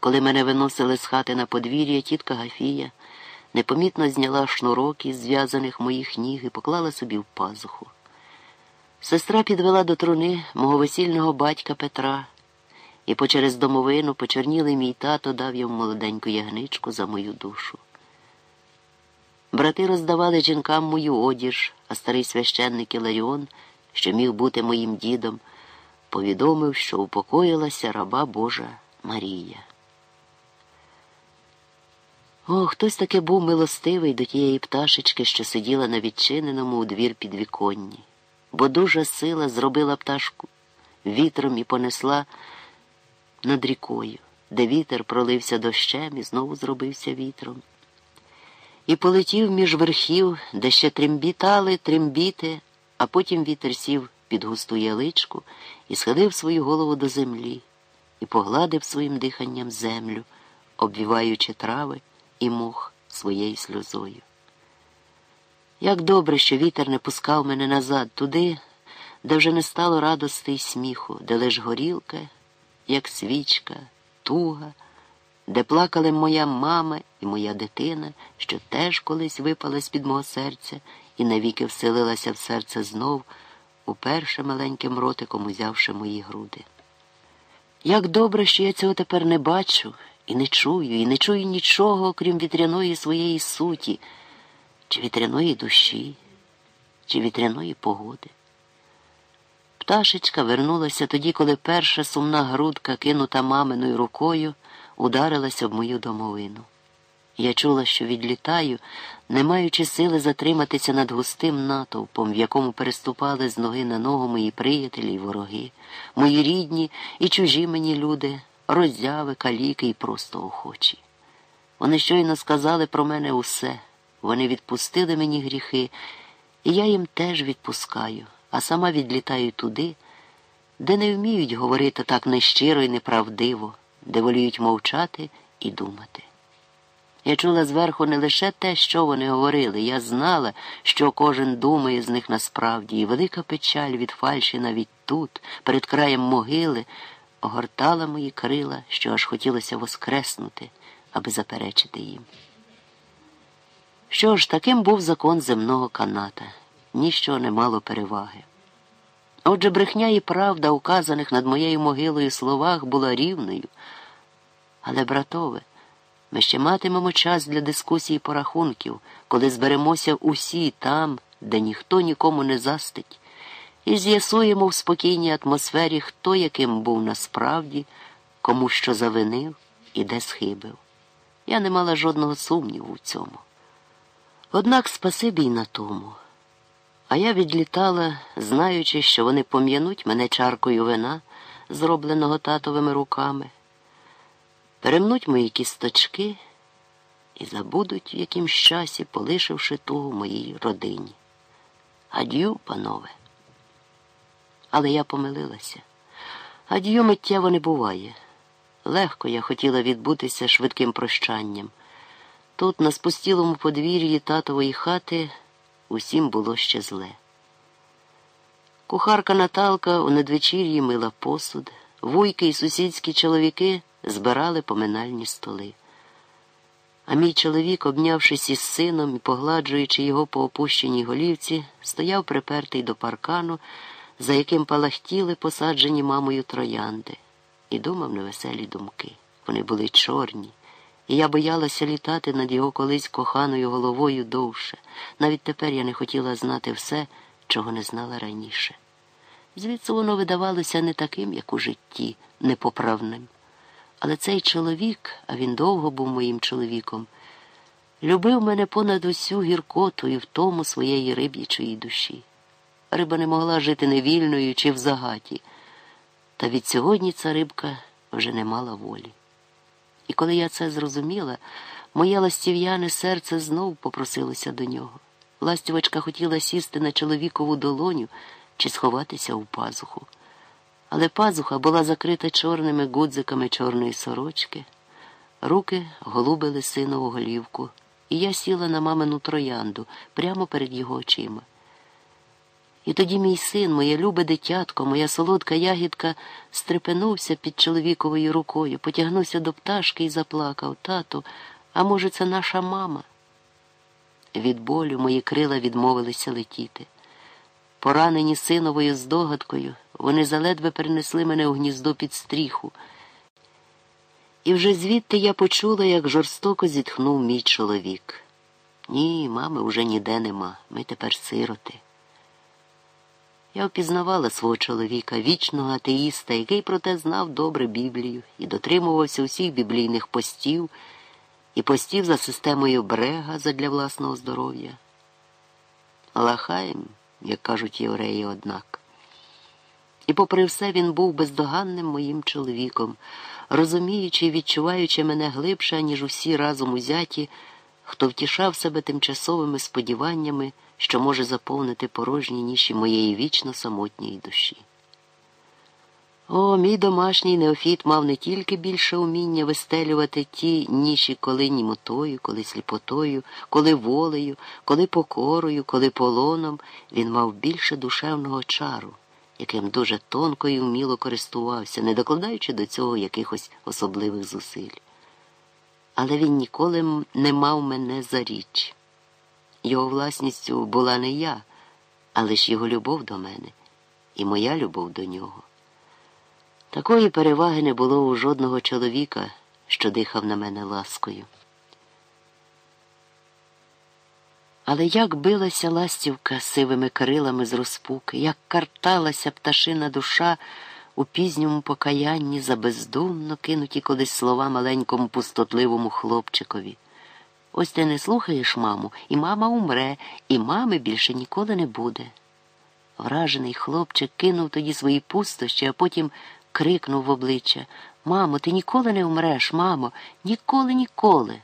Коли мене виносили з хати на подвір'я, тітка Гафія непомітно зняла шнурок із зв'язаних моїх ніг і поклала собі в пазуху. Сестра підвела до труни мого весільного батька Петра, і по через домовину почорнілий мій тато дав йому молоденьку ягничку за мою душу. Брати роздавали жінкам мою одіж, а старий священник Іларіон, що міг бути моїм дідом, повідомив, що упокоїлася раба Божа Марія. О, хтось таки був милостивий до тієї пташечки, що сиділа на відчиненому у двір підвіконні, бо дуже сила зробила пташку вітром і понесла над рікою, де вітер пролився дощем і знову зробився вітром. І полетів між верхів, де ще трембітали трембіти, а потім вітер сів під густу яличку і схилив свою голову до землі і погладив своїм диханням землю, обвіваючи трави і мох своєю сльозою. Як добре, що вітер не пускав мене назад туди, де вже не стало радости й сміху, де лиш горілка, як свічка, туга, де плакали моя мама і моя дитина, що теж колись випала з-під мого серця і навіки вселилася в серце знов, уперше маленьким ротиком узявши мої груди. Як добре, що я цього тепер не бачу і не чую, і не чую нічого, окрім вітряної своєї суті, чи вітряної душі, чи вітряної погоди. Пташечка вернулася тоді, коли перша сумна грудка, кинута маминою рукою, ударилася в мою домовину. Я чула, що відлітаю, не маючи сили затриматися над густим натовпом, в якому переступали з ноги на ногу мої приятелі й вороги, мої рідні і чужі мені люди, роззяви, каліки і просто охочі. Вони щойно сказали про мене усе. Вони відпустили мені гріхи, і я їм теж відпускаю, а сама відлітаю туди, де не вміють говорити так нещиро і неправдиво, де воліють мовчати і думати. Я чула зверху не лише те, що вони говорили, я знала, що кожен думає з них насправді, і велика печаль від фальші навіть тут, перед краєм могили, огортала мої крила, що аж хотілося воскреснути, аби заперечити їм. Що ж, таким був закон земного каната, ніщо не мало переваги. Отже, брехня і правда, указаних над моєю могилою словах, була рівною, але, братове, ми ще матимемо час для дискусії порахунків, коли зберемося усі там, де ніхто нікому не застить, і з'ясуємо в спокійній атмосфері, хто яким був насправді, кому що завинив і де схибив. Я не мала жодного сумніву в цьому. Однак спасибі й на тому. А я відлітала, знаючи, що вони пом'януть мене чаркою вина, зробленого татовими руками перемнуть мої кісточки і забудуть в якимсь часі, полишивши тугу моїй родині. Ад'ю, панове. Але я помилилася. Ад'ю миттєво не буває. Легко я хотіла відбутися швидким прощанням. Тут, на спустілому подвір'ї татової хати, усім було ще зле. Кухарка Наталка у надвечір'ї мила посуд, вуйки і сусідські чоловіки збирали поминальні столи. А мій чоловік, обнявшись із сином і погладжуючи його по опущеній голівці, стояв припертий до паркану, за яким палахтіли посаджені мамою троянди, і думав невеселі думки. Вони були чорні, і я боялася літати над його колись коханою головою довше. Навіть тепер я не хотіла знати все, чого не знала раніше. Звідси воно видавалося не таким, як у житті, непоправним. Але цей чоловік, а він довго був моїм чоловіком, любив мене понад усю гіркоту і в тому своєї риб'ячої душі. Риба не могла жити невільною чи в загаті, та від сьогодні ця рибка вже не мала волі. І коли я це зрозуміла, моє ластів'яне серце знов попросилося до нього. Ластівочка хотіла сісти на чоловікову долоню чи сховатися у пазуху але пазуха була закрита чорними гудзиками чорної сорочки, руки голубили синову голівку, і я сіла на мамину троянду прямо перед його очима. І тоді мій син, моє любе дитятко, моя солодка ягідка стрепенувся під чоловіковою рукою, потягнувся до пташки і заплакав тату, а може, це наша мама? Від болю мої крила відмовилися летіти. Поранені синовою здогадкою, вони заледве перенесли мене у гніздо під стріху. І вже звідти я почула, як жорстоко зітхнув мій чоловік. Ні, мами уже ніде нема, ми тепер сироти. Я впізнавала свого чоловіка, вічного атеїста, який проте знав добре Біблію і дотримувався усіх біблійних постів і постів за системою брега задля власного здоров'я. Лахаєм, як кажуть євреї, однак. І попри все він був бездоганним моїм чоловіком, розуміючи і відчуваючи мене глибше, ніж усі разом узяті, хто втішав себе тимчасовими сподіваннями, що може заповнити порожні ніші моєї вічно самотньої душі. О, мій домашній неофіт мав не тільки більше уміння вистелювати ті ніші коли німотою, коли сліпотою, коли волею, коли покорою, коли полоном, він мав більше душевного чару, яким дуже тонко і вміло користувався, не докладаючи до цього якихось особливих зусиль. Але він ніколи не мав мене за річ. Його власністю була не я, але ж його любов до мене і моя любов до нього. Такої переваги не було у жодного чоловіка, що дихав на мене ласкою. Але як билася ластівка сивими крилами з розпуки, як карталася пташина душа у пізньому покаянні за бездумно кинуті колись слова маленькому пустотливому хлопчикові. Ось ти не слухаєш маму, і мама умре, і мами більше ніколи не буде. Вражений хлопчик кинув тоді свої пустощі, а потім крикнув в обличчя Мамо, ти ніколи не вмреш, мамо, ніколи, ніколи.